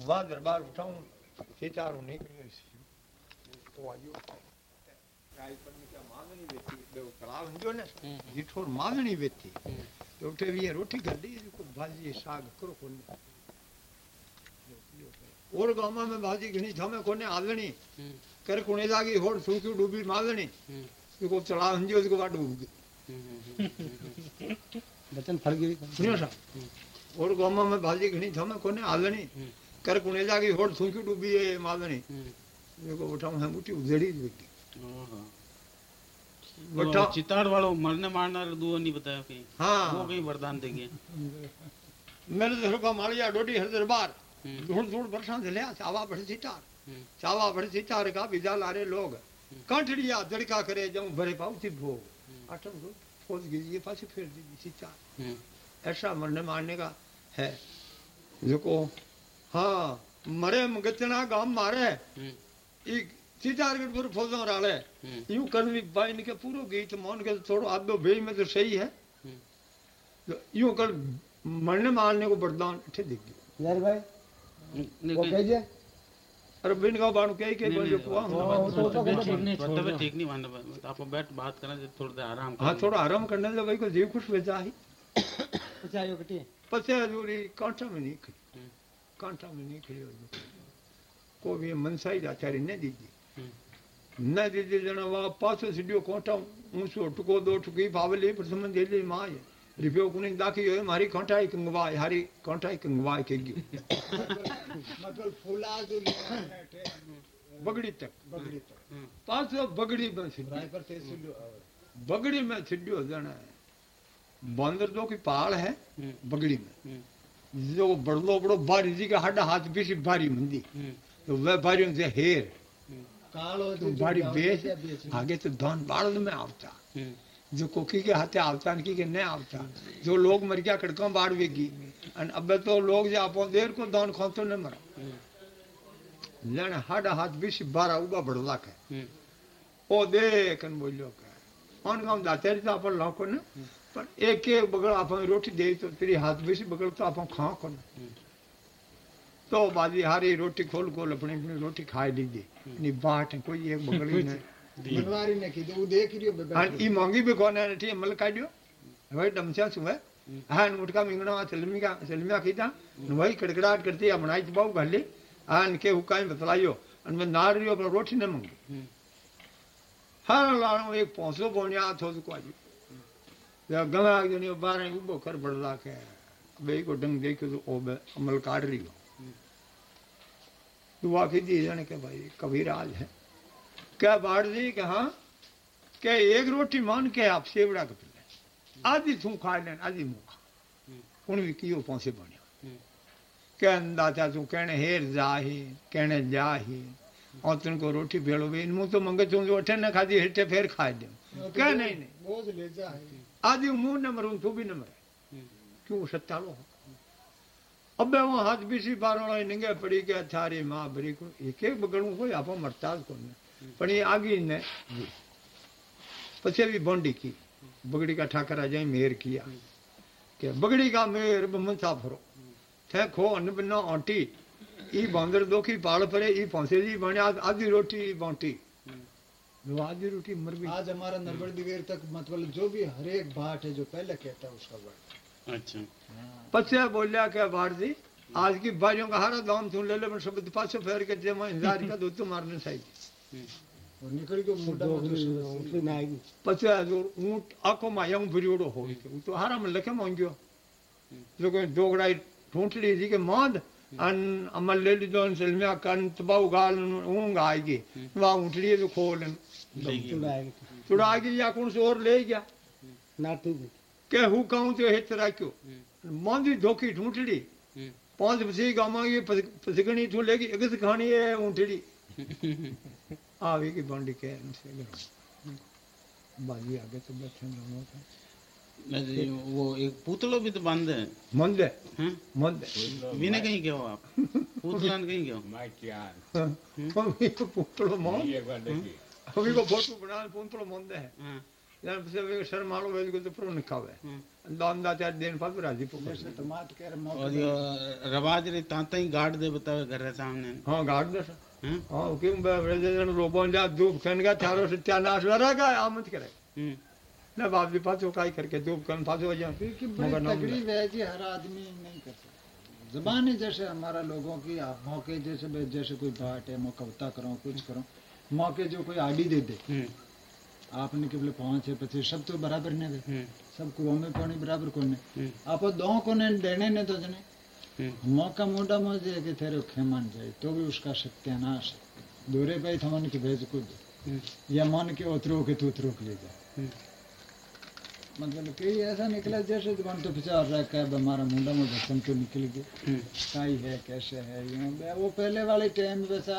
वहाँ दरबार उठाऊं सीतारू निकलियो तो आयो ट्राई करने क्या मांगनी बेटी तो उठे भी रोटी गड्डी को भाजी साग करो कोने और गाँव में भाजी घणी थमे कोने आलणी कर कुणे लागी होड़ सूकी डूबी मालणी को तलाव हंजो को वाडू बचन फल गिरी सुनियो सा और गाँव में भाजी घणी थमे कोने आलणी कर कुणे लागी होड़ सूकी डूबी है मालणी देखो उठाऊं है मुठी उजड़ी बेटी बट्टा वो चिताड़ वालों मरने मारना दुआ नहीं बताया कहीं वो हाँ कहीं वरदान देंगे मेरे तो का मालिया डोडी हर दरबार धूड़ धूड़ बरसात लिया चावा बड़ सितार चावा बड़ सितार का बिजा लारे लोग कंठड़िया दड़का करे जाऊँ भरे पाऊ थी भोग आठम को खोज गिजिए पाछे फेर दी सितार ऐसा मरने मारने का है देखो हाँ मरे गतना गाँव मारे। हम्म, ई सीतारगढ़ पर फौजों राले। हम्म, यूँ करवी बाइन के पूरो गीत मौन के थोड़ो आधो भेज में तो सही है। हम्म। तो यूँ कर मरने मारने को वरदान ठे दिख गयो यार भाई वो कहीं- कहिए? अरे बिन का बाणु कह के नहीं, पुआ वो- हम वो तो- तो ठीक नहीं मानना आपको बैठ बात करना थोड़ी देर आराम हाँ। थोड़ा आराम करने दे भाई को जीव खुश ही अच्छा यो कटी पसे हजूरी कांटा में नहीं। कांटा में नहीं खड़ी हजूरी को भी मनसाई आचार्य ने दीदी। हम्म, न दीदी जना वा पासो सीडियो कांटा ऊंचो टुको दो टुकी पावली प्रथम दे दे माय रिपियो कुनी दाखी होए मारी कांटा ही कंगवाय हारी कांटा ही कंगवाय के गयो। मतलब फूला जो बगड़ी तक। बगड़ी तो हम्म, पासो बगड़ी में सीडियो पर बगड़ी में सीडियो जना बंदर दो की पाल है हम्म, बगड़ी में। जो बड़लो बड़ो बारी जी का हड्डा हाथ पीछे भारी मंदी। हम्म, तो वह बारी से हेर। कालो तो बारी बेच आगे तो धन बाड़द में आवता। हम्म, जो कोकी के हाथे आवता की के नहीं आवता। जो लोग मर गया कड़का बाढ़ वेगी। अन अब तो लोग जो आपो देर को दान खातो न मरा। हम्म, लेने हड्डा हाथ पीछे बारा उबा बड़ला के। हम्म, ओ देखन बोलियो के। कौन काम दाते तो अपन लाको न? पर एक एक बगल अपन रोटी दे तो तेरी हाथ पीछे बगल तो अपन खा को न तो बाजी हारी रोटी खोल खोल अपनी अपनी रोटी खाई लीजिए नी बाट कोई एक बगल ही नहीं दी। बनवारी ने की वो देख रियो बे हाँ ई मांगी भी कौन है ठीक मल काटियो वही डमचा सुबह हाँ मुटका मिंगना सलमी का सलमिया कीता वही कड़कड़ाहट करती है बनाई तो बाबू घाली हाँ इनके हुकाई बतलाइयो अन मैं नार रियो पर रोटी न मंगी हम्म, या गला जनी बारे उबो कर बड़ला के बे को डंग देखो तो ओ बे अमल काट रियो दुआ की दी जाने के भाई कबीराज है। क्या बाढ़ दी कि हाँ के एक रोटी मान के आप सेवड़ा के पिले। आधी तू खा लेन आधी मुँह खा। उन भी कियो पहुँचे बनियो हम्म, के अंदाज़ा तू कहने हेर जाही कहने जाही। और तुमको रोटी भेड़ो भी इन मुँह तो मंगे तू जो अठे न खादी हिटे फिर खा दे। क्या नहीं नहीं। बोझ ले जा है आदि मूं नंबर हूँ तूं बि नंबर। क्यों सतालो हो अब वो हाथ भी सी बारोड़ा पड़ी गया थारी माँ भरी को एक एक बगड़ू तो कोई आप मरता को पर ये आगे ने पछे भी बोंडी की। बगड़ी का ठाकरा जाए मेहर किया। के बगड़ी का मेहर मनसा फरो थे खो अन्न बिना आंटी। ई बांदर दोखी पाल परे, ई पौसे जी बने आधी रोटी बांटी। आधी रोटी मर गई। आज हमारा नरबड़ दिगेर तक मतलब जो भी हर एक भाट है जो पहले कहता है उसका वर्ड अच्छा। पछे बोलिया के भारती आज की बारियों का हारा दाम सुन ले ले पर शब्द पाछे फेर के जे मैं इंतज़ार का दूत मारने चाहिए हम्म, और निकल गयो मुंडा में तो उठली ना आएगी। पछे जो ऊँट आँखों में यंग भरियोड़ो हो तो हारा में लखे मांगियो जो कोई दोगड़ाई ढूंढली जी के मांद अन अमल ले लीधो अन सलमिया कन तबाऊ गाल ऊंग आएगी। वहाँ ऊँटली तो खोल। चुड़ा गई या कौन से और ले गया? नाटी थी के हु कहूँ तो हित राख्यो मांदी धोखी ढूंढली हम्म, पाँच बसी गामा ये पसगणी थू लेगी अगस खानी है ऊँटली आवे की बांडी के से गरो बाजी आगे तो बैठे दोनों का वो एक पुतलो भी तो बांधे हैं। मंद है? हैं? मंद है। मीने कहीं हो आप? पुतलान कहीं गए हो? 거기가 보통 그냥 본프로 뭔데 यार से वे सर मारो वे को तो प्रो निकाव हाँ। है। दान दा दिन पास राज़ी पुक जैसे तो मात कह रहे और रवाज रे ताता ही गार्ड दे बतावे घर रे सामने। हाँ गार्ड दे हाँ। हाँ, क्यों प्रेसिडेंट रोबोन जा धूप कन चारों से त्यानाश लरा का आमत करे। हम्म। ना बाप जी पास उठाई करके धूप कन फास हो जा मगर तकलीफ़ है जी हर आदमी नहीं कर सकता। जबान जैसे हमारा लोगों की मौके जैसे जैसे कोई बात है मैं कविता करो कुछ करो मौके जो कोई आडी दे दे। हम्म। आपने के बोले पाँच है पच्चीस सब तो बराबर ने वे। हम्म। सब कुओं में पानी बराबर कोने। हम्म। आप दो कोने देने ने तो जने। मौका मोटा मौजे कि तेरे खेमान जाए तो भी उसका सत्यानाश है। दूरे पे थमन की भेज कूद। हम्म। या मन के उतरो के तू उतरो ले जा। हम्म। मतलब कई ऐसा निकला जैसे तो मन तो विचार रहा है हमारा मुंडा में भसम तो निकल गया काई है कैसे है वो पहले वाले टाइम वैसा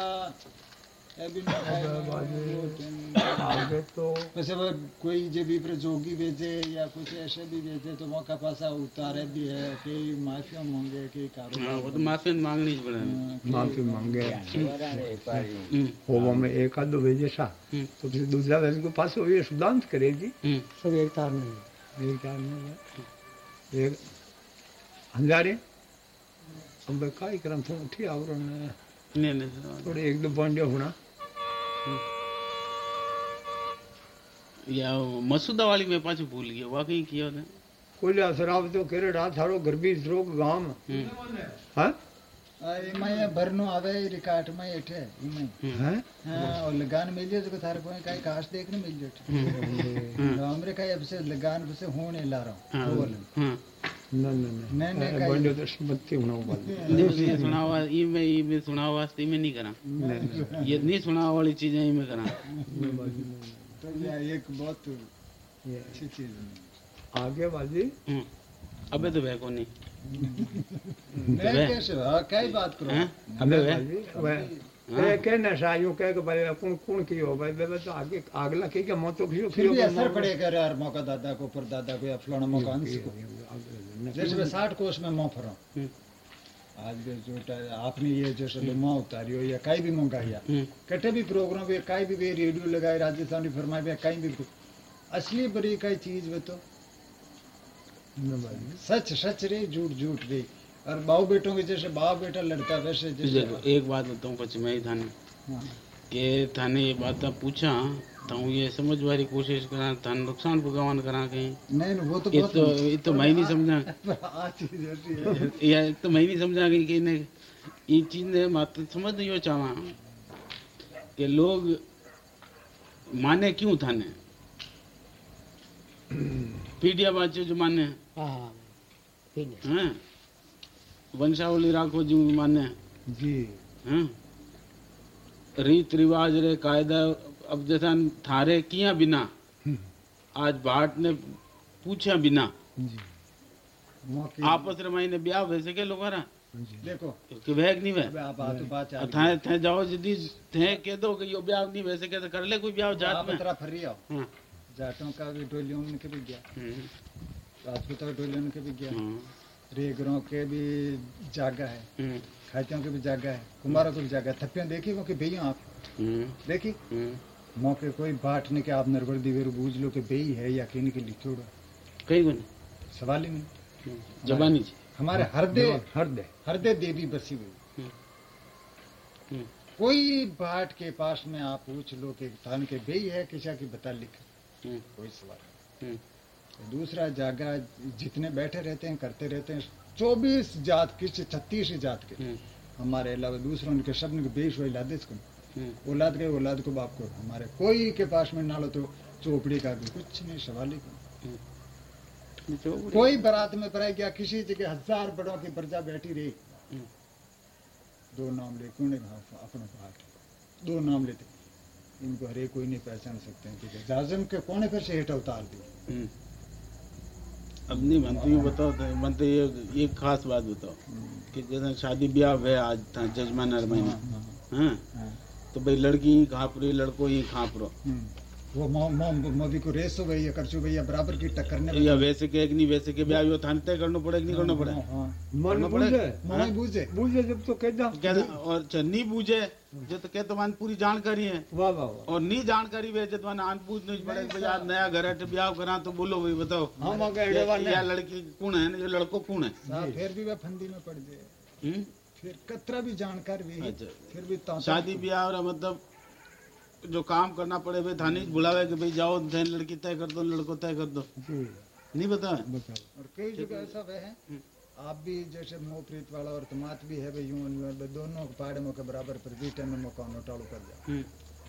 आगे तो कोई जब भी प्रतियोगी भेजे या कुछ ऐसे भी भेजे तो वहाँ का उतारे भी है कई माफिया मांगे कई कारोबार हाँ, वो तो माफ़ी तो मांगनी पड़े हाँ, माफ़ी मांगे। हम्म। वो हमें एक आधो भेजे सा हम्म। तो फिर दूसरा वैसे को पास हो ये सुधांत करेगी। हम्म। सब एक तार में एक तार में एक हंजारे। अब का ही क्रम आवरण है नहीं नहीं थोड़े एक दो पॉइंट होना। या मसूदा वाली मैं पाछू भूल गया वाकई किया था कोई शराब तो केरे रात थारो गर्भी रोग गाँव हम्म। हाँ? मैं भरनो आवे रिकाट में एठे हैं? हाँ और लगान मिल जाए तो थारे कोई काई काश देखने मिल जाए हमरे काई अब से लगान से होने ला रहा हाँ। हूँ बोल हाँ नहीं, नहीं, तो नहीं सुना हुआ ये मैं ये मैं सुना हुआ वास्ते में नहीं करा ये नहीं सुना वाली चीज़ें ही मैं करा तो ये एक बहुत अच्छी चीज़ है आगे बाजी हम्म अबे तो वह को नहीं मैं कैसे हाँ? क्या ही बात करो। अबे अबे वह। बाजी के नशा यो के भाई कौन कौन बे तो आगे आगला के के मौत तो खियो फिर असर पड़ेगा यार मौका दादा को पर दादा को या फलाना मौका अंश को जैसे साठ कोस में मोह फरा हम्म। आज भी जो आपने ये जैसे लुमा उतारी हो या कहीं भी मंगाया हम्म। कटे भी प्रोग्राम भी कहीं भी रेडियो लगाए राजस्थानी फरमाए भी कहीं भी असली बड़ी कई चीज़ वे तो। सच सच रे झूठ झूठ रे। और बाऊ बेटों के जैसे बाप बेटा लड़ता वैसे जैसे एक बात बताऊँ कुछ मैं ही। थाने हाँ। के थाने ये बात पूछा तो हूँ ये समझवा री कोशिश करा थाने नुकसान भुगवान करा कहीं। नहीं नहीं, वो तो ये बहुत तो ये तो मैं नहीं समझा। है या तो मैं नहीं समझा कि कि ने ये चीज़ ने मत समझ यो चावा कि लोग माने क्यों थाने? पीडिया बाचे जो माने। हाँ हाँ ठीक है हैं वंशावली राखो जी माने। जी। हैं। रीत रिवाज रे कायदा अब जैसा थारे किया बिना आज भाट ने पूछा बिना आपस रे मायने ब्याह वैसे के लोग देखो। कि वह नहीं वह अब आप हाथ बात और थे थे जाओ यदि थे कह दो कि यो ब्याह नहीं वैसे कहते कर ले कोई ब्याह जात में। तरह फरी आओ। हाँ। जाटों का भी टोलियों में के भी गया। हम्म, राजपूतों के टोलियों में के भी गया। हाँ, रेगरों के भी जागा है हम्म, खातियों के भी जागा है कुमारों के भी जागा है। थप्पियाँ देखी वो कि भैया आप? हम्म, देखी? हम्म। मौके कोई बाट ने कि आप नरवर दिवेर बूझ लो कि बेई है या किन के लिखोड़ा कई गुण सवाल ही नहीं। जबानी जी। हमारे हृदय हृदय। हृदय देवी बसी हुई। हम्म, कोई बाट के पास में आप पूछ लो कि थान के बेई है किसा की बता लिख। हम्म, कोई सवाल हम्म, दूसरा जागा जितने बैठे रहते हैं करते रहते हैं चौबीस जात किस छत्तीस जात के। हम्म, हमारे अलावा दूसरों के सब बेश वही लादे इसको हम्म, औलाद गए औलाद को बाप को। हमारे कोई के पास में ना लो तो चोपड़ी का भी कुछ नहीं सवाल ही कोई। कोई बारात में पड़ा गया किसी जगह हज़ार बड़ों की प्रजा बैठी रही। हम्म, दो नाम ले कौन अपने भाग। दो नाम लेते। इनको हरे कोई नहीं पहचान सकते हैं जाजम के कोने पर से हेठ उतार हम्म। अब नहीं बनते ये बताओ तो बनते ये एक खास बात बताओ कि जैसे शादी ब्याह है आज था जजमान हर महीने हाँ, हाँ, हाँ तो भाई लड़की ही खाप रही लड़को ही खाप रहो हम्म, वो मो, मो, मोदी को रेस हो गई है करचू भैया बराबर की टक्कर ने या वैसे के कि नहीं वैसे के ब्याह थाने तय करना पड़े नहीं करना पड़े। हाँ मन करना पड़ेगा। बूझे? मोई बूझे। बूझे जब तो कहदा क्या और अच्छा, नहीं बूझे जो तो कहते मान पूरी जानकारी है। वाह वाह वाह। और नहीं जानकारी वे जब आन पूछ नहीं पड़े भाई यार नया घर है तो ब्याह करा तो बोलो भाई बताओ। हम आगे एड़े वाले या लड़की कौन है ये लड़को कौन है? फिर भी वह फंदी में पड़ गए। हम्म? फिर कतरा भी जानकार भी है अच्छा। फिर भी शादी ब्याह और मतलब जो काम करना पड़े भाई थानी बुलावे कि भाई जाओ थे लड़की तय कर दो लड़को तय कर दो। नहीं बता और कई जगह ऐसा वह है आप भी जैसे मोहप्रीत वाला और तमात भी है भाई दोनों के पहाड़ मौके बराबर प्रति टाइम में मौका नोटाड़ू कर जाओ हम्म।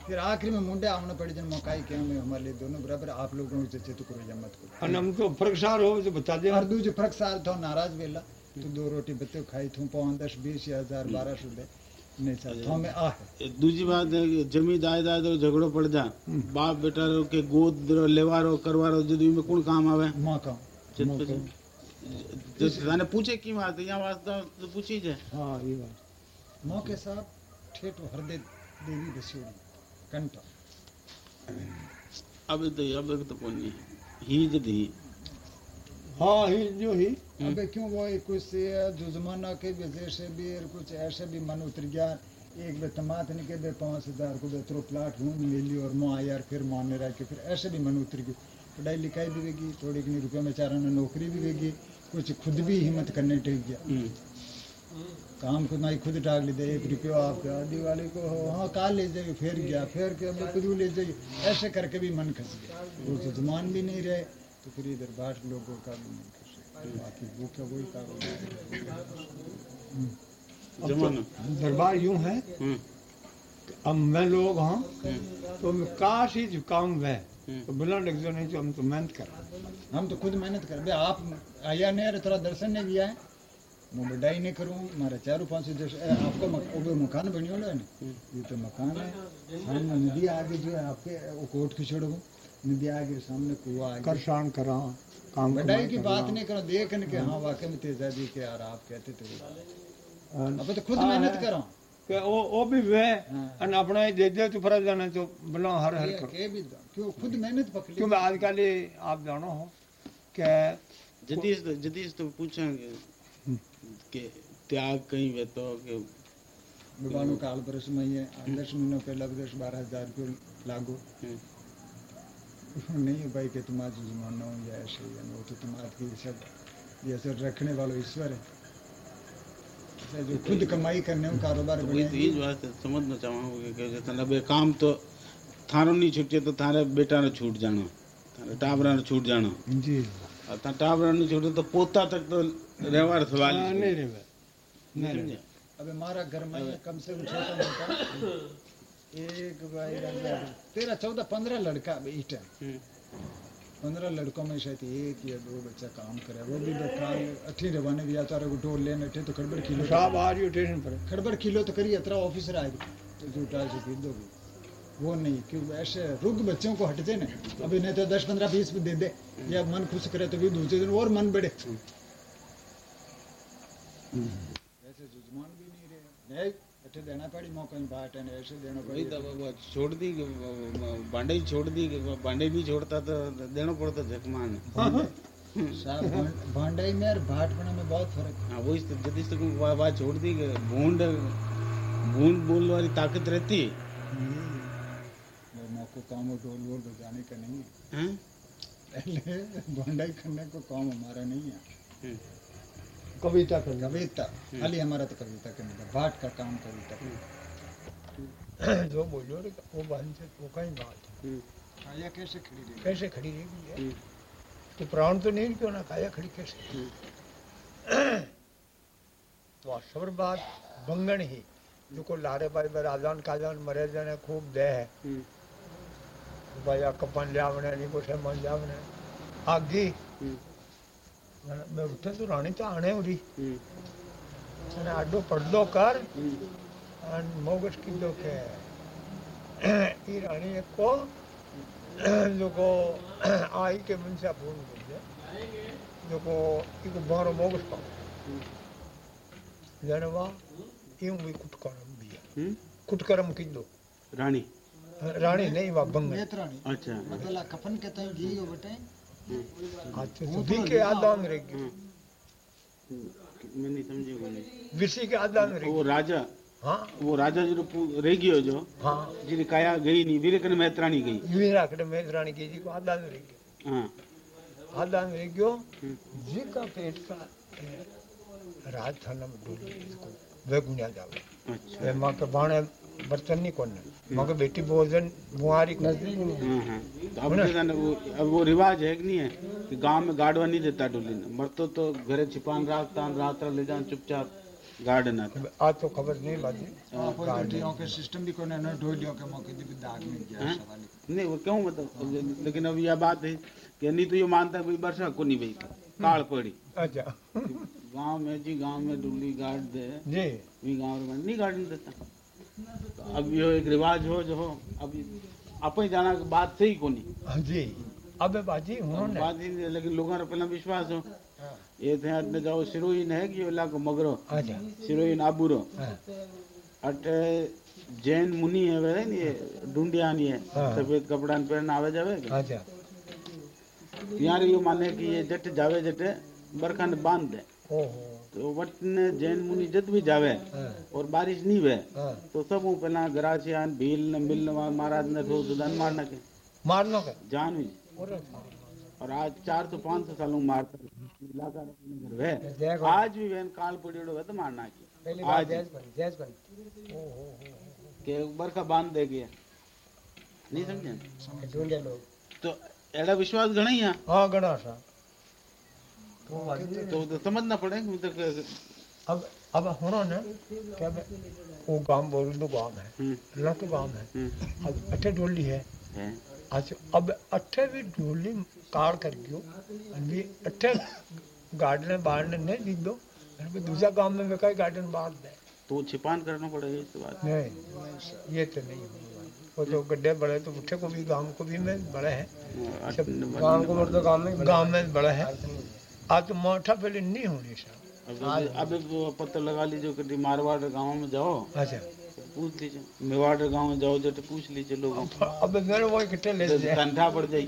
फिर आखिरी में मुंडे आमने पड़े जन मौका ही क्या हमारे लिए दोनों बराबर आप लोगों से चेत करो या मत करो। और हम तो फरकसार हो जो बता दे। और दूसरे फरकसार था नाराज़ वेला तो दो रोटी बत्ते खाई थू पाँव दस बीस या हज़ार बारह सौ तो दूजी बात है जमी जायदाद रो झगड़ो पड़ जा हम्म। बाप बेटा रो के गोद रो लेवा रो करवा रो जदी में कौन काम आवे? माँ का जाने पूछे की बात है या बात तो पूछी जे हाँ ये बात। माँ के साथ ठेठो हृदय देवी बसेड़ी कंठ अब तो अब तो कोनी ही। जदी हाँ हिंदू ही। हम्म। अबे क्यों वो कुछ जो जमाना के भी जैसे भी कुछ ऐसे भी मन उतर गया एक बे तमात ने के बे पाँच हज़ार को बेतरो प्लाट लूँ मिली और माँ यार फिर माने रहा के फिर ऐसे भी मन उतर गई पढ़ाई लिखाई भी वेगी थोड़ी कितनी रुपये में चारा ने नौकरी भी बेगी कुछ खुद भी हिम्मत करने टेक गया। हम्म। काम खुद ना ही खुद टाक लेते एक रुपये आपके आदि वाले को हाँ कहा ले जाइए फिर गया फिर के अब खुद ले जाइए ऐसे करके भी मन खस गया। वो तो जुमान भी नहीं रहे। तो फिर इधर बाट लोगों का भी मन खसे बाकी वो क्या वही कारोबार जमाना। दरबार यूँ है अब मैं लोग हाँ तो मैं काश ही काम वह हम्म। तो बिना लग नहीं तो हम तो मेहनत कर हम तो खुद मेहनत कर बे आप आया नहीं अरे थोड़ा दर्शन नहीं किया है। मैं बढ़ाई नहीं करूँ मारे चारों पाँच सौ जैसे आपका मक, मकान बनी हो ना? ये तो मकान है। सामने नदी आगे जो है आपके वो कोट की। छोड़ो निद्या के सामने कुआ कर शान करा काम बटाई की बात नहीं करो देखने के हाँ।, हाँ। वाकई में तेजादी के यार आप कहते तो थे हाँ। अब तो खुद मेहनत करो। के ओ ओ भी वे हाँ। और अपना दे दे तो फरज जाने तो बला हर हर कर। के भी क्यों खुद मेहनत पकड़ी। क्यों आजकल आप जानो हो के जदीस तो जदीस तो पूछेंगे हम्म। के त्याग कहीं वे तो के विवानु काल परस में ये 10 महीनों के लग 10 12000 को लागू। नहीं है भाई कि तुम आज जमाना हो या ऐसे या वो तो तुम आज की सब ये सब रखने वाला ईश्वर है। जो खुद कमाई करने को कारोबार तो वही तो ये बात है समझना चाहूँगा कि काम तो थारो नहीं छूटे तो थारे बेटा ने छूट जाना थारे टाबरा ने छूट जाना। जी। और था टाबरा ने छूटे तो पोता तक तो व्यवहार सवाल नहीं है। नहीं रे समझे? अब हमारा घर में कम से कम छोटा मोटा एक भाई तेरह चौदह पंद्रह लड़का अभी इस टाइम हम्म, पंद्रह लड़कों में शायद एक या दो बच्चा काम करे। वो भी बेकार अठी रवाने भी आता रहे डोर लेने अठे तो खड़बड़ किलो साहब आ रही हो स्टेशन पर खड़बड़ किलो तो करिए अतरा ऑफिसर आएगी तो झूठा से पी दोगे वो नहीं क्यों? ऐसे रुक बच्चों को हटते ना। अभी नहीं तो दस पंद्रह बीस भी दे दे। या मन खुश करे तो भी दूसरे दिन और मन बढ़े ऐसे जुजमान भी नहीं रहे। नहीं अठे देना पड़ी मौका ही बाट है ऐसे देना वही पड़ी वो- वो छोड़ दी कि वो- वो बांडे ही छोड़ दी कि वो छोड़ता तो देना पड़ता जखमान साहब भांडाई में और भाटपना में बहुत फ़र्क हाँ तो जदी तक बात छोड़ दी बूंद बूंद बोल वाली ताकत रहती है वो मौको काम और ढोल वोल बजाने का नहीं है पहले भांडाई करने को काम हमारा नहीं है हम्म, कविता। करना कविता खाली हमारा तो कविता करने का भाट का काम कविता जो बोलो रे वो बात से वो कहीं बात हम्म, काया कैसे खड़ी रही कैसे खड़ी रहेगी है? हम्म, तो प्राण तो नहीं क्यों ना काया खड़ी कैसे? तो सबर बात बंगन ही जो को लारे भाई राजान काजान मरे जने खूब दे है। हम्म, भाई कपन लियावने नहीं कुछ मन लियावने आगी। મેં ઉઠે તું રાણી તો આણે ઉડી અને આડો પડદો કર અને મોગસ કીધો કે એ રાણીએ કહો લોકો આ એ કે મનસા પૂર્ણ કરજે લોકો એ મારો મોગસ પાડો જાણવા એવું બી કુટકરમ બી કુટકરમ કીધો રાણી રાણી નહીં વા ભંગ અચ્છા મતલબ કફન કે તો જીયો બટાઈ हो बटे विसी के आदा में मैं नहीं समझी वो नहीं विसी के आदा में वो राजा हाँ। वो राजा जो रह गयो जो हाँ। जिरी काया गई नहीं वीरे कने मैत्राणी गई। वीरा कड़े में रानी की जी को आदा में रह गई हाँ। आदा में रह गयो। जी का पेट का राज थाना में डोली वे गुनिया जावे। अच्छा। वे माँ के बाणे बर्तन नहीं कोने माँ के बेटी भोजन बुआरी को हाँ। हाँ तो अब वो अब वो रिवाज है कि नहीं है कि गाँव में गाड़वा नहीं देता डोली ने। मरतो तो घरे छिपान राखता रात ले जान चुपचाप गार्डन आज तो खबर नहीं बाजी। आप बेटियों के सिस्टम भी कोने न ढोलियों के मौके भी दाग में गया हाँ? नहीं वो क्यों मतलब लेकिन अब यह बात है कि नहीं तो ये मानता है भाई वर्षा को नहीं भाई। काल पड़ी। अच्छा। गाँव में जी गाँव में डुल्ली गाड़ दे। जी। भी गाँव में नहीं गाड़ने देता। तो अब यो एक रिवाज हो जो हो अब अपन जाना की बात सही को नहीं हाँ जी। अबे बाजी उन्होंने बात ही नहीं लेकिन लोगों ने पहला विश्वास हो। ये थे अटने जाओ सिरोइन है कि ये इलाको मगरो? अच्छा सिरोइन आबूरो। हाँ। जैन मुनि है वे नहीं ये ढूंढिया नहीं है हाँ। सफ़ेद कपड़ा ने पहन आवे जावे के? अच्छा यार ये माने कि ये जट जावे जटे बरखा ने बाँध दे। ओहो। तो वट ने जैन मुनि जत भी जावे हाँ। और बारिश नहीं वे हाँ। तो सब हूँ पहला गरासियान भील ने मिल ने महाराज ने तो दन मारना के। मारनो के। जान हुई। और आज चार सौ पाँच सौ सालों मारता इलाका वे आज भी वेन काल पड़ियोड़ो वे तो मारना की। पहली आज बात जैस बन जैस बन ओहो के बरखा बाँध दे गया। नहीं समझे? तो एड़ा विश्वास घना ही है? हाँ गणा सा। तो तो, तो समझना पड़ेगा अब अब होना ना क्या वो गाँव बोल गाँव है। अल्लाह के गाँव है। हम्म, अब अठे डोली है। है। अच्छा अब अठे भी डोली कार कर गयो अभी अठे गार्डन बाहर नहीं दी दो दूसरा गाँव में कहीं गार्डन बाहर दे। तो छिपान करना पड़ेगा इस बात नहीं ये तो नहीं वो तो गड्ढे बड़े तो उठे को भी गाँव को भी में बड़े हैं। गाँव को मतलब गाँव में गाँव में बड़े हैं। आज तो मोटा पहले नहीं होनी सर अब अब वो पता लगा लीजिए कि मारवाड़ गाँव में जाओ। अच्छा। पूछ लीजिए। मेवाड़ गाँव में जाओ जट पूछ लीजिए लोगों अब मेरे वो कितने ले जाए। कंठा पड़ जाई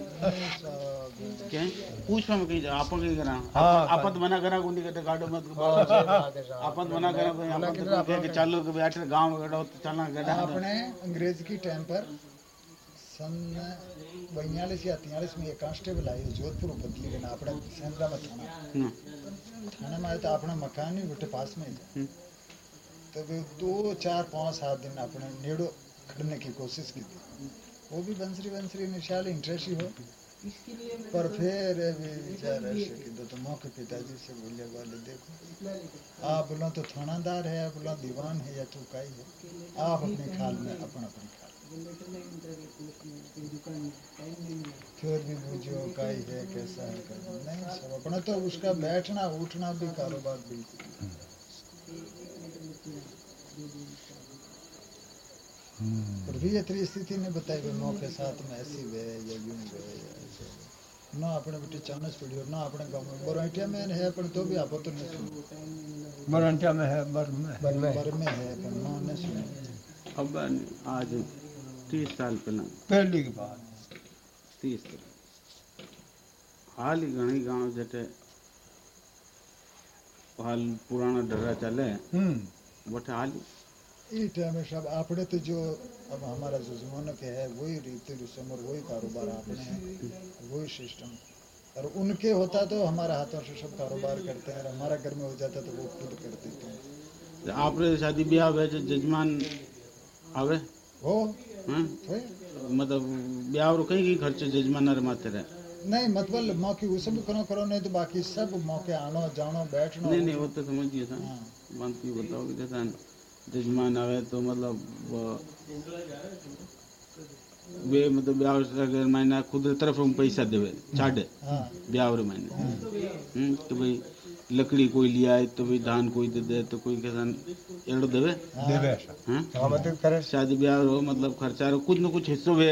क्या? पूछ में कहीं आपन कहीं करा। हाँ, आपत मना करा गुंडी कटे गाड़ो मत आपत मना करा भाई आपत तो कि चलो कि बैठे गाँव गड़ो तो चलना गड़ा आपने अंग्रेज़ की टाइम पर सन बयालीस या तियालीस में एक कांस्टेबल आई जोधपुर बदली गए अपने सेंद्राबाद थाना। थाने में आए तो अपना मकान बेटे पास में हम्म। तो वे दो चार पाँच सात दिन अपने नेड़ो खड़ने की कोशिश की थी। वो भी बंसरी बंसरी निशाल इंटरेस्ट ही हो। पर फिर वे बेचारा ऐसे की दो तो मौके पिताजी से बोले बोले देखो आप बोला तो थानादार है आप बोलो दीवान है या तू काई है। आप अपने ख्याल में अपन अपने ख्याल। फिर भी बुझो काई है कैसा है कैसा नहीं सब अपना तो उसका बैठना उठना भी कारोबार बिल्कुल पर भी इतनी स्थिति ने बताई भी मौके के साथ में ऐसी वे या यूँ वे या ऐसे ना अपने बेटे चानस पड़ी और ना अपने गाँव में। बोराइटिया में है पर तो भी आप तो नहीं सुन। बरंटिया में है बर में बर में है पर ना सुन। अब आज तीस साल पहला। पहली की बात। तीस हाल ही घणी गाँव जटे हाल पुराना डरा चले हम्म। वटे हाल ये टाइम में सब आपने तो जो अब हमारा जो जमाना के है वही रीति रस्म और वही कारोबार आपने है वही सिस्टम और उनके होता तो हमारा हाथों से सब कारोबार करते हैं और हमारा घर में हो जाता तो वो खुद कर देते हैं। आपरे शादी ब्याह जो जजमान आवे? हो हैं। मतलब ब्याह रो कहीं कहीं खर्चो जजमान रे माथे रहे नहीं मतलब मौके वो सब करो करो नहीं तो बाकी सब मौके आनो जानो बैठनो। नहीं नहीं वो तो समझ गया था। हाँ। बात ये बताओ कि जैसा जजमान आवे तो मतलब वे मतलब ब्याह से अगर मैंने खुद तरफ़ में पैसा देवे छाड़े हाँ। ब्याह रे मैंने हम्म तो भाई लकड़ी कोई ले आए तो भी धान कोई दे दे तो कोई किसान एड़ो देवे? देवे। तो हाँ? मदद करे। शादी ब्याह रो मतलब खर्चा रो कुछ न कुछ हिस्सो वे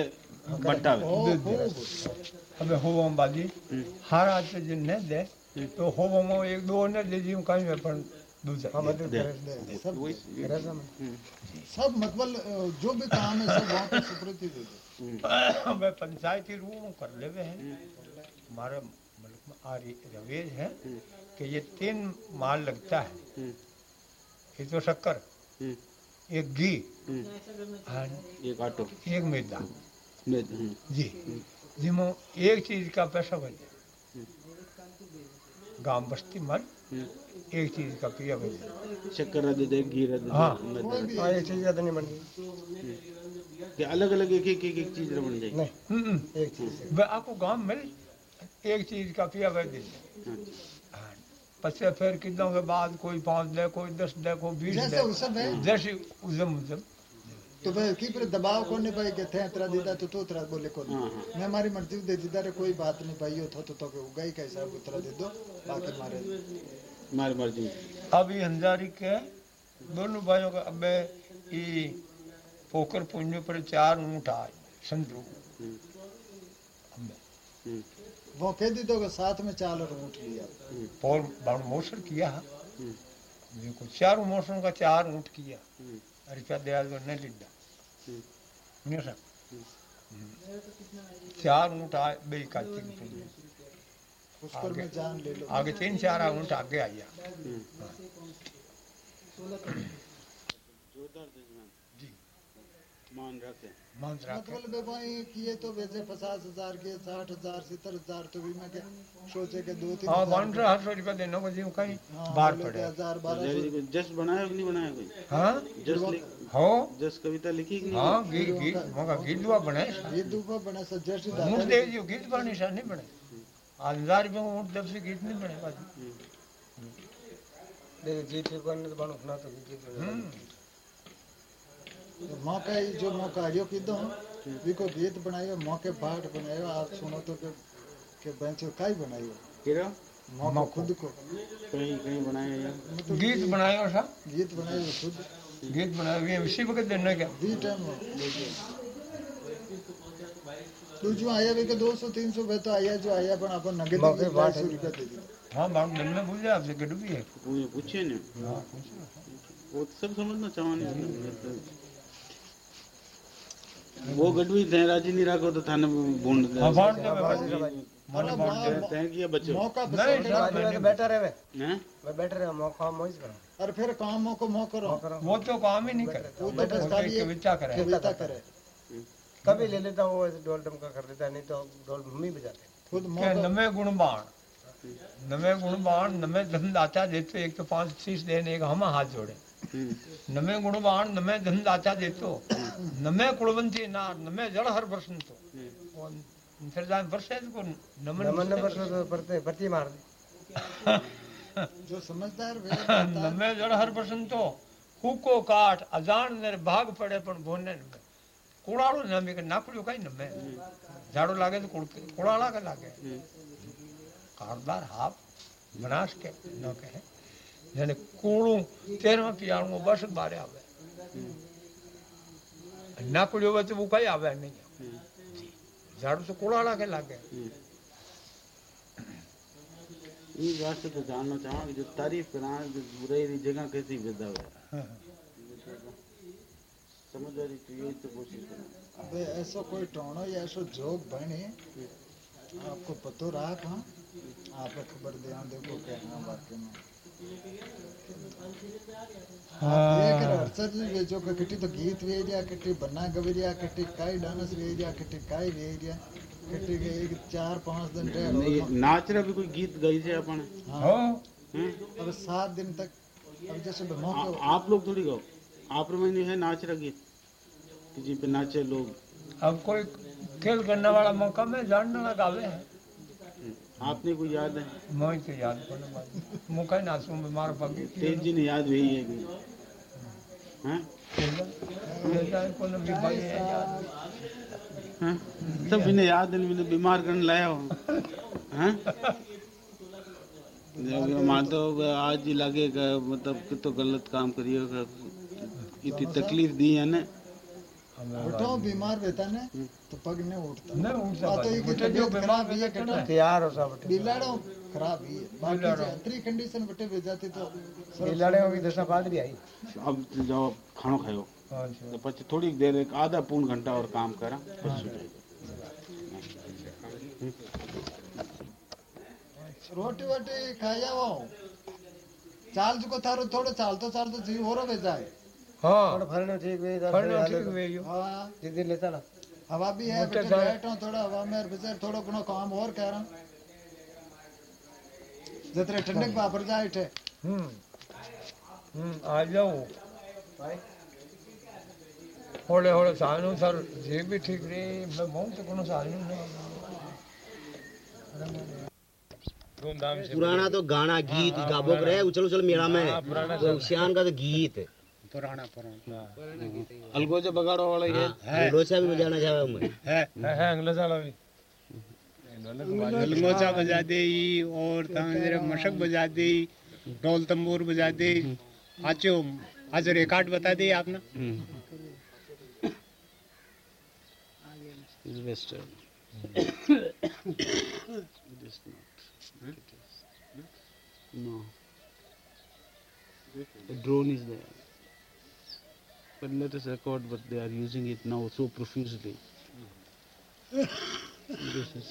बटावे। अबे हो हम बाजी। हम्म। हर आज से जिन ने दे हम्म। तो हो हम एक दो ने दे दी कहीं में पर सब वही करे हम्म। सब। मतलब जो भी काम है सब वहाँ पे सुप्रति दे दे। पंचायती रूम कर लेवे हैं। हमारे मुल्क में आ रही रवेज है कि ये तीन माल लगता है। हम्म, एक तो शक्कर हम्म, एक घी हम्म, एक ऑटो एक मैदा। हम्म, जी। जिसमें एक चीज़ का पैसा बने गाँव बस्ती मर हम्म। एक चीज़ का पिया बने शक्कर रद दे घी रद हाँ। ये चीज़ ज़्यादा नहीं बनती। कि अलग अलग एक एक एक चीज़ बन जाए नहीं। हम्म, एक चीज़। आपको गाँव मिल एक चीज़ का पिया बने हाँ। पचे फिर कितनों के बाद कोई पाँच दे कोई दस दे कोई बीस जैसे दे। है। जैसे उजम उजम तो भाई की पर दबाव कोने पाई के थे तरा दीदा तो तो तरा बोले को हाँ, हाँ। मैं हमारी मर्ज़ी दे दीदा रे कोई बात नहीं भाई थो तो तो के उगाई का हिसाब उतरा दे दो बाकी मारे मारी मर्ज़ी। अब ये हंजारी के दोनों भाइयों का अब ये पोकर पुंज पर चार ऊँट आए संतरू हम्म, वो कह दी तो साथ में चाल और ऊँट लिया हम्म, और बाउंड मोशन किया हम्म, देखो चारों मोशन का चार ऊँट किया। हम्म, रुपया दिया तो नहीं लिखा। हम्म, नहीं सर। चार ऊँट आए बे कार्तिक पुंज उस पर में जान ले लो आगे तीन चार ऊँट आगे आया हम्म। जोरदार जजमान जी मान रखे। मान रखे। मतलब भाई किए तो वैसे पचास हज़ार के साठ हज़ार सत्तर हज़ार तो भी मैं के सोचे के दो तीन हाँ हज़ार बाउंड हर सौ रुपया देने को जी कहीं हाँ, बाहर पड़े। हज़ार बारह जस बनाया कि नहीं बनाया कोई? हाँ? जस हो। जस कविता लिखी कि नहीं? हाँ गीत गीत मगा गीत दुआ बने ये दूपा बना सा जैसे ऊँट दे दियो गीत बने सर नहीं बने आज हज़ार रुपये ऊँट जब से गीत नहीं बने बाजी देखिए जी ठीक करने तो बनू ना तो जी मौका ही जो मौका यो की दो विको गीत बनायो मौके पाठ बनायो आप सुनो तो के के बेंचो काई बनायो किरा? मौका खुद को। कहीं कहीं बनाया या मतलब गीत बनायो सा? गीत बनायो खुद। गीत बनायो ये इसी वक्त देना क्या? दी टाइम दूजो आया भी के 200 300 पे तो आया जो आया पण अपन मौके ढाई बात है। रुपया दे दी हाँ बाउंड दिन में पूछे आपसे गड्ढू भी है। कोई पूछे ने? हाँ वो तो सब समझना चाहने वो गडवी थे राज़ी नीरा को तो थाने भूंड और फिर काम को मो करो। वो तो काम ही नहीं तो करे वो करे। कभी ले लेता वो ढोल डमका कर लेता नहीं तो ढोल मम्मी बजाते। खुद नमे गुणबाण नमे गुणबाण नमे धन दाता देते एक तो पाँच शीश देने एक हम हाथ जोड़े। नमे गुणवान नमे धन दाता. नमे कुलवंती नार नमे जड़ हर फिर को नमन नमन मार दे जो समझदार नमे जड़ हर हुको काट अजान ने भाग पड़े पण भोने कुड़ाड़ो नमे. के काई नमे. झाड़ो लागे तो कुड़ाड़ा का लागे? हम्म. कारदार हाफ़ मनाश के न कहे. જેને કુળું તેરમાં પિયાણું બસ બારે આવે નાકડ્યો હોય તો એવું કઈ આવે નહીં हम्म, ઝાડુ તો કુળાળા કે લાગે हम्म। इस वास्ते तो जानना चाहूँ कि जो तारीफ करा जो बुराई री जगह कैसी विदा हुआ समझदारी चाहिए तो कोशिश करो अबे ऐसा कोई टोनो या ऐसा जोक बने आपको पतो रहा कहाँ आप खबर दे देखो क्या हाँ वाक्य में एक अरसद ने बेचो के किटी तो गीत वेरिया किटी बन्ना गवरिया किटी काई डांस वेरिया किटी काई वेरिया किटी के एक चार पाँच दिन नहीं, रहे नाच रहा भी कोई गीत गाई से अपन। अब सात दिन तक अब जैसे मौके आप लोग थोड़ी गाओ। आप में नहीं है नाच रहा गीत? कि जी पे नाचे लोग। अब कोई खेल करने वाला मौका में जानने लगा है मैं तो याद करने वाली मुका ही नाचूं बीमार पगी तेज जी ने याद वही है कि हैं? કોને બીમારી है याद हैं? सब इन्हें याद है मैंने बीमार करने लाया हो हैं? देखो, मान तो आज ही लगे कि मतलब कि तो गलत काम करिए इतनी तकलीफ दी है ना उठो बीमार रहता ना हम्म। तो पग उठता। उठता ये है तैयार हो सब बिलाड़ो खराब ही। है बाकी कंडीशन बटे तो बिलाड़े दशा बाद भी आई। अब जाओ खानो खायो तो पछि थोड़ी देर एक आधा पौन घंटा और काम करा हम्म। रोटी वोटी खाया वो चाल जो थारो थोड़ो चाल तो चाल तो जीव हो रहा है हाँ। फरनो ठीक वे फरनो ठीक तो- वे यो हाँ हाँ, जिद्दी लेता ना हवा भी है बैठो थोड़ा हवा में बिजर थोड़ो घणो काम और कह रहा जतरे ठंडक वापर जाए ठे हम्म हम्म आ जाओ। भाई। होले होले सानू सर जे भी ठीक रे मैं बहुत तो कोनो सानू पुराना तो गाना गीत हाँ, हाँ, गाबो करे उछल उछल मेरा में। पुराना का तो गीत अलगो जो बगाड़ो वाला ये लोचा भी बजाना चाहे मैं? है। है अंग्रेज़ वाला भी। लंगोचा बजा दे और तंजरे मशक बजा दे ढोल तंबूर बजा दे। आचो आज रिकॉर्ड बता दे आपने। is western it is not no. A drone is there. But let us record, but they are using it now so profusely. this is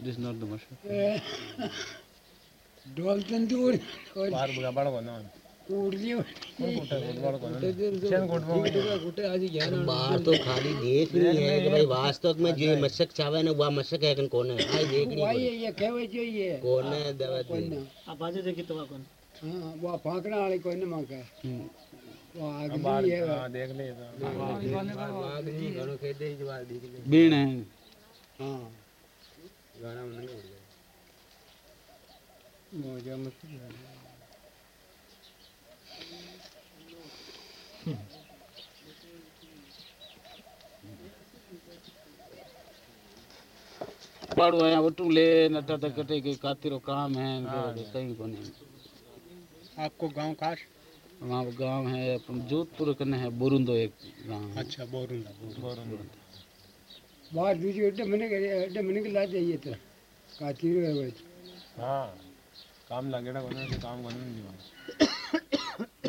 this is not the mashal. Dalton door. बाहर बुला बाढ़ को ना. बाहर तो खाली देश ही है कि भाई वास्तव में जो मशक चावे ना वह मशक है कन कौन है? आई देख नहीं ये कहवे जो ये? कौन है? दवा आप आज देखी तो कौन हाँ? वो फाकड़ा वाली कोई ना मांगे बीण है हाँ मौजा मस्ती है। पाड़ो है वटू ले नटा कटे के कातिरो काम है नहीं वहाँ गाँव है अपन जोधपुर कने है बोरुंदो एक गाँव है। अच्छा बोरुंदा बोरुंदा। बाहर दूसरी अड्डे मने के अड्डे मने के ला जाइए तो कातीरो है वो हाँ काम लगेड़ा कोना से काम कोना नहीं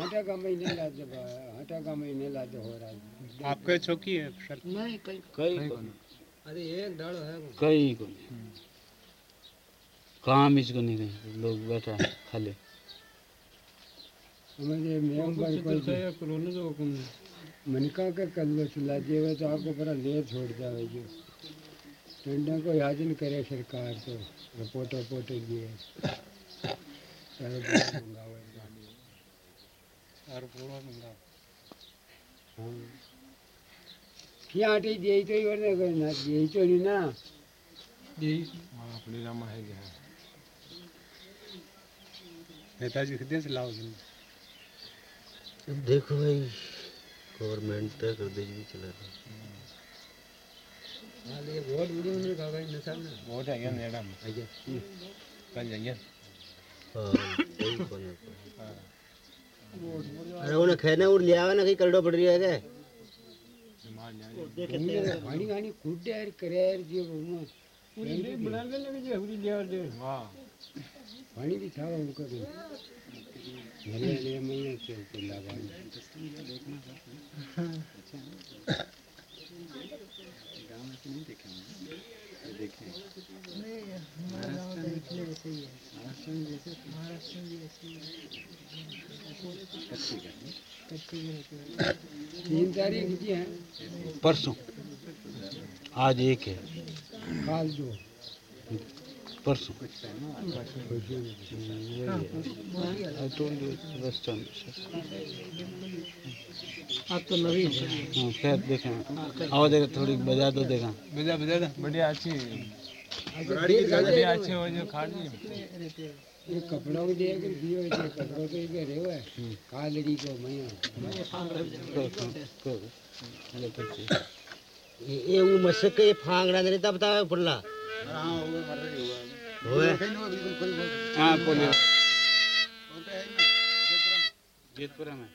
हटा का महीने लाते बा- हटा का महीने लाते हो रहा है। आपके चौकी है सर? नहीं कहीं कई को अरे एक डालो है कई को नहीं काम इसको नहीं कहीं लोग बैठा है खाली। हमारे मेंबर कोई कोरोना जो मनका के कल्लो चला देवे तो आपको बड़ा ले छोड़ जावे जो ठंडा को याद नहीं करे सरकार तो रिपोर्ट रिपोर्ट दिए पूरा हाँ क्या आटे दे तो ही वरना करना दे तो नहीं ना हाँ अपनी रामा है क्या नेताजी खुद से लाओ देखो भाई गवर्नमेंट तक कर दे भी चला रहा हाले वोट वीडियो में कागज़ निशान ना वो तो आया नेड़ा में आगे कल जाइए। हाँ सही कौन है? अरे उन्हें खेने और लिया हुआ ना कहीं करड़ो पड़ रही है क्या? पानी गानी कूटे यार करे यार जो वो पूरी बना ले लगे जो पूरी ले दे। वाह पानी भी था उनको तीन तारीख की है। परसों। आज एक है। काल दो परसों told you it's western. अब तो नवी हाँ। खैर देखें। आओ देखा थोड़ी बजा दो देखा। बजा बजा बढ़िया अच्छी। बढ़िया अच्छी हो जो खाड़ दी ये कपड़ों को दे कर दियो ये कपड़ों को इधर है वो कालड़ी को मैया। ये ये वो मशक के फांगड़ा नहीं तब बता पड़ला होए हाँ बोलियो जेतपुरा में